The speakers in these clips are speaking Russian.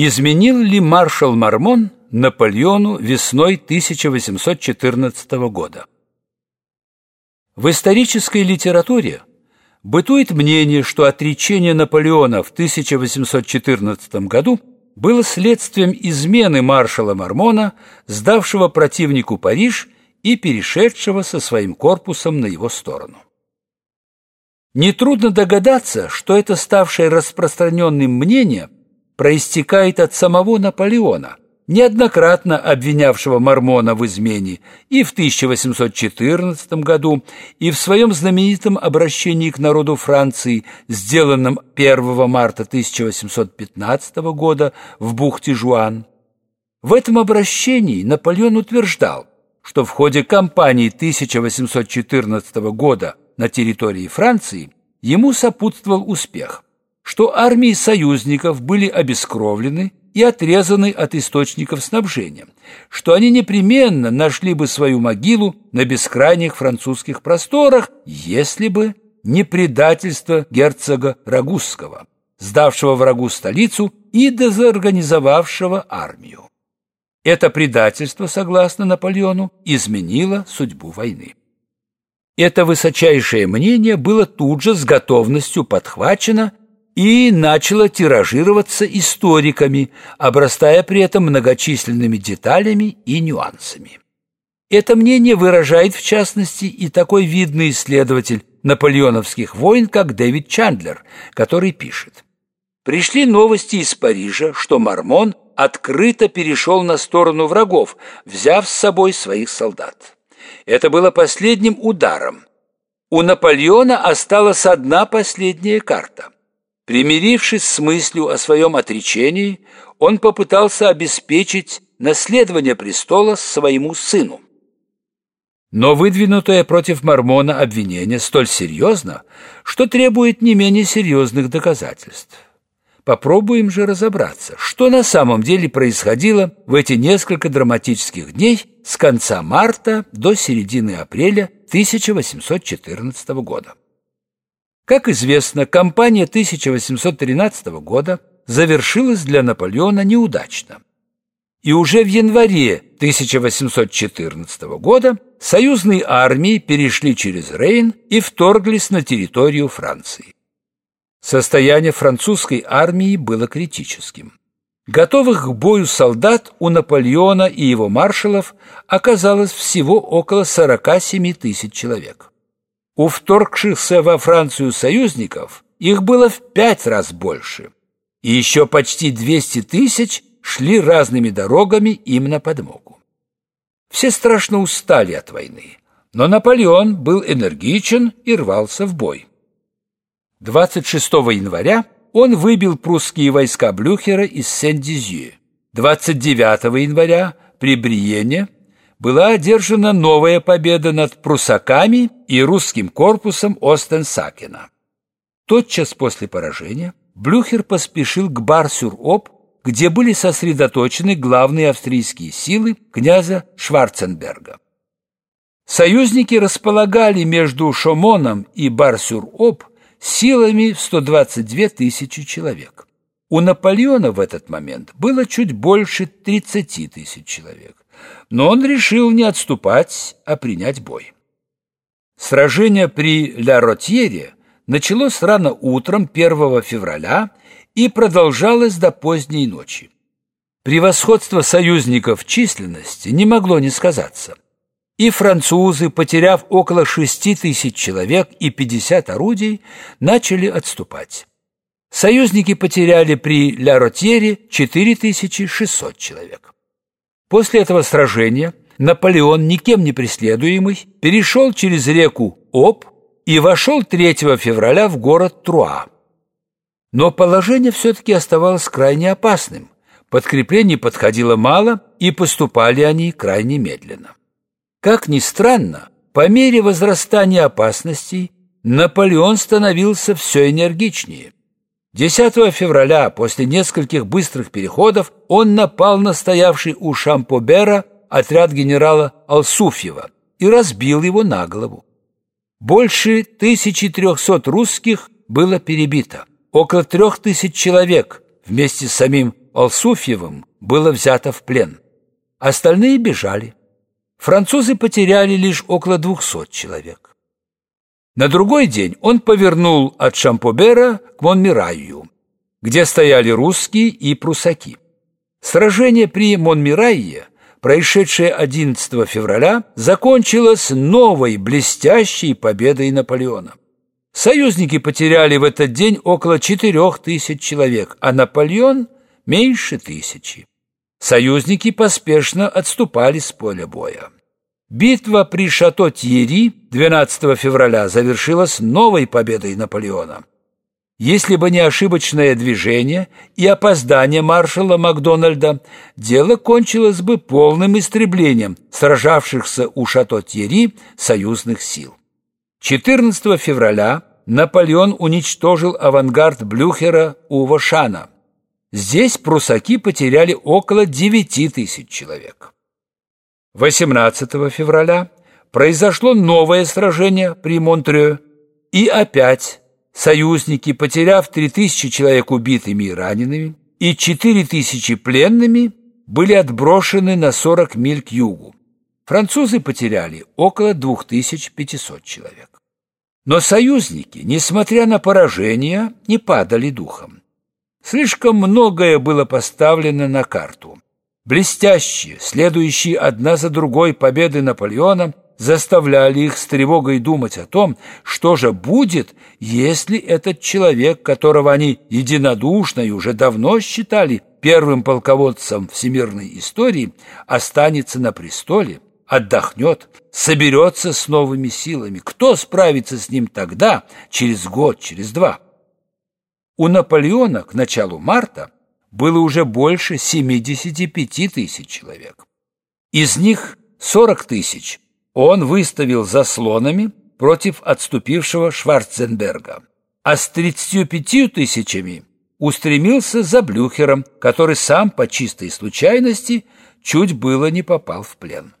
Изменил ли маршал Мармон Наполеону весной 1814 года? В исторической литературе бытует мнение, что отречение Наполеона в 1814 году было следствием измены маршала Мармона, сдавшего противнику Париж и перешедшего со своим корпусом на его сторону. Нетрудно догадаться, что это ставшее распространенным мнение проистекает от самого Наполеона, неоднократно обвинявшего Мормона в измене и в 1814 году, и в своем знаменитом обращении к народу Франции, сделанном 1 марта 1815 года в бухте Жуан. В этом обращении Наполеон утверждал, что в ходе кампании 1814 года на территории Франции ему сопутствовал успех – что армии союзников были обескровлены и отрезаны от источников снабжения, что они непременно нашли бы свою могилу на бескрайних французских просторах, если бы не предательство герцога Рагузского, сдавшего врагу столицу и дезорганизовавшего армию. Это предательство, согласно Наполеону, изменило судьбу войны. Это высочайшее мнение было тут же с готовностью подхвачено и начало тиражироваться историками, обрастая при этом многочисленными деталями и нюансами. Это мнение выражает, в частности, и такой видный исследователь наполеоновских войн, как Дэвид Чандлер, который пишет. Пришли новости из Парижа, что Мармон открыто перешел на сторону врагов, взяв с собой своих солдат. Это было последним ударом. У Наполеона осталась одна последняя карта – Примирившись с мыслью о своем отречении, он попытался обеспечить наследование престола своему сыну. Но выдвинутое против Мормона обвинение столь серьезно, что требует не менее серьезных доказательств. Попробуем же разобраться, что на самом деле происходило в эти несколько драматических дней с конца марта до середины апреля 1814 года. Как известно, кампания 1813 года завершилась для Наполеона неудачно. И уже в январе 1814 года союзные армии перешли через Рейн и вторглись на территорию Франции. Состояние французской армии было критическим. Готовых к бою солдат у Наполеона и его маршалов оказалось всего около 47 тысяч человек. У вторгшихся во Францию союзников их было в пять раз больше, и еще почти 200 тысяч шли разными дорогами им на подмогу. Все страшно устали от войны, но Наполеон был энергичен и рвался в бой. 26 января он выбил прусские войска Блюхера из Сен-Дизье. 29 января при Бриене была одержана новая победа над прусаками и русским корпусом Остенсакена. Тотчас после поражения Блюхер поспешил к Бар-сюр-Об, где были сосредоточены главные австрийские силы князя Шварценберга. Союзники располагали между Шомоном и Бар-сюр-Об силами в 122 тысячи человек. У Наполеона в этот момент было чуть больше 30 тысяч человек но он решил не отступать, а принять бой. Сражение при Ля-Ротьере началось рано утром 1 февраля и продолжалось до поздней ночи. Превосходство союзников в численности не могло не сказаться. И французы, потеряв около 6 тысяч человек и 50 орудий, начали отступать. Союзники потеряли при Ля-Ротьере 4600 человек. После этого сражения Наполеон, никем не преследуемый, перешел через реку Об и вошел 3 февраля в город Труа. Но положение все-таки оставалось крайне опасным. Подкреплений подходило мало, и поступали они крайне медленно. Как ни странно, по мере возрастания опасностей Наполеон становился все энергичнее. 10 февраля, после нескольких быстрых переходов, он напал на стоявший у Шампобера отряд генерала Алсуфьева и разбил его на голову. Больше 1300 русских было перебито, около 3000 человек вместе с самим Алсуфьевым было взято в плен. Остальные бежали. Французы потеряли лишь около двухсот человек. На другой день он повернул от Шампобера к Монмираю, где стояли русские и прусаки. Сражение при Монмирайе, происшедшее 11 февраля, закончилось новой блестящей победой Наполеона. Союзники потеряли в этот день около четырех тысяч человек, а Наполеон – меньше тысячи. Союзники поспешно отступали с поля боя. Битва при Шато-Тьери 12 февраля завершилась новой победой Наполеона. Если бы не ошибочное движение и опоздание маршала Макдональда, дело кончилось бы полным истреблением сражавшихся у Шато-Тьери союзных сил. 14 февраля Наполеон уничтожил авангард Блюхера у Вашана. Здесь прусаки потеряли около 9 тысяч человек. 18 февраля произошло новое сражение при Монтрeux, и опять союзники, потеряв 3000 человек убитыми и ранеными и 4000 пленными, были отброшены на 40 миль к югу. Французы потеряли около 2500 человек. Но союзники, несмотря на поражение, не падали духом. Слишком многое было поставлено на карту. Блестящие, следующие одна за другой победы Наполеона заставляли их с тревогой думать о том, что же будет, если этот человек, которого они единодушно и уже давно считали первым полководцем всемирной истории, останется на престоле, отдохнет, соберется с новыми силами. Кто справится с ним тогда, через год, через два? У Наполеона к началу марта было уже больше 75 тысяч человек. Из них 40 тысяч он выставил заслонами против отступившего Шварценберга, а с 35 тысячами устремился за Блюхером, который сам по чистой случайности чуть было не попал в плен.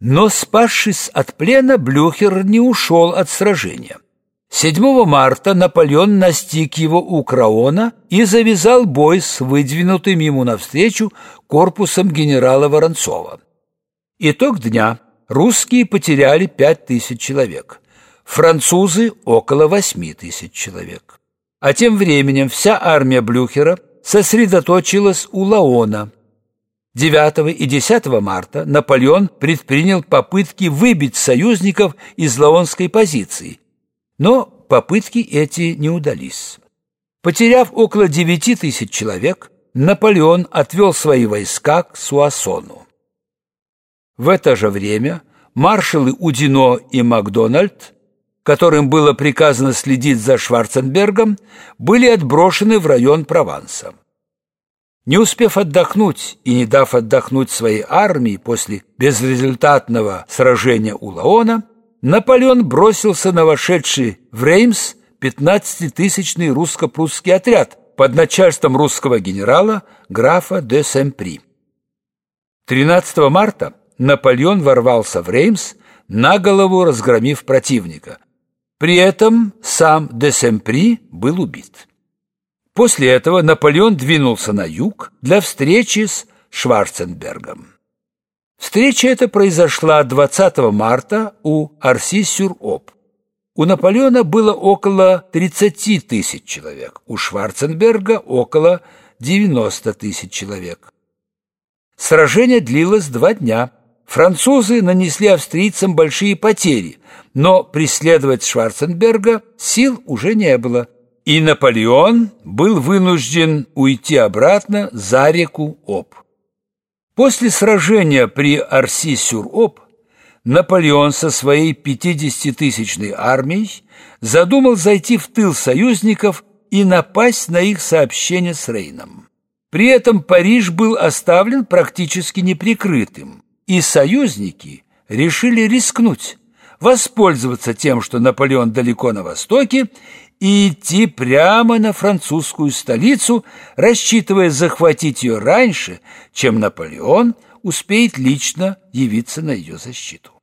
Но, спасшись от плена, Блюхер не ушел от сражения. 7 марта Наполеон настиг его у Краона и завязал бой с выдвинутым ему навстречу корпусом генерала Воронцова. Итог дня. Русские потеряли 5 тысяч человек, французы – около 8 тысяч человек. А тем временем вся армия Блюхера сосредоточилась у Лаона. 9 и 10 марта Наполеон предпринял попытки выбить союзников из лаонской позиции – но попытки эти не удались. Потеряв около девяти тысяч человек, Наполеон отвел свои войска к Суассону. В это же время маршалы Удино и Макдональд, которым было приказано следить за Шварценбергом, были отброшены в район Прованса. Не успев отдохнуть и не дав отдохнуть своей армии после безрезультатного сражения у Лаона, Наполеон бросился на вошедший в Реймс 15-тысячный русско-прусский отряд под начальством русского генерала графа де Сен-При. 13 марта Наполеон ворвался в Реймс, на голову разгромив противника. При этом сам де Сен-При был убит. После этого Наполеон двинулся на юг для встречи с Шварценбергом. Встреча эта произошла 20 марта у Арси-Сюр-Об. У Наполеона было около 30 тысяч человек, у Шварценберга около 90 тысяч человек. Сражение длилось два дня. Французы нанесли австрийцам большие потери, но преследовать Шварценберга сил уже не было, и Наполеон был вынужден уйти обратно за реку Об. После сражения при Арси-Сюр-Об Наполеон со своей 50-тысячной армией задумал зайти в тыл союзников и напасть на их сообщение с Рейном. При этом Париж был оставлен практически неприкрытым, и союзники решили рискнуть, воспользоваться тем, что Наполеон далеко на востоке, и идти прямо на французскую столицу, рассчитывая захватить ее раньше, чем Наполеон успеет лично явиться на ее защиту.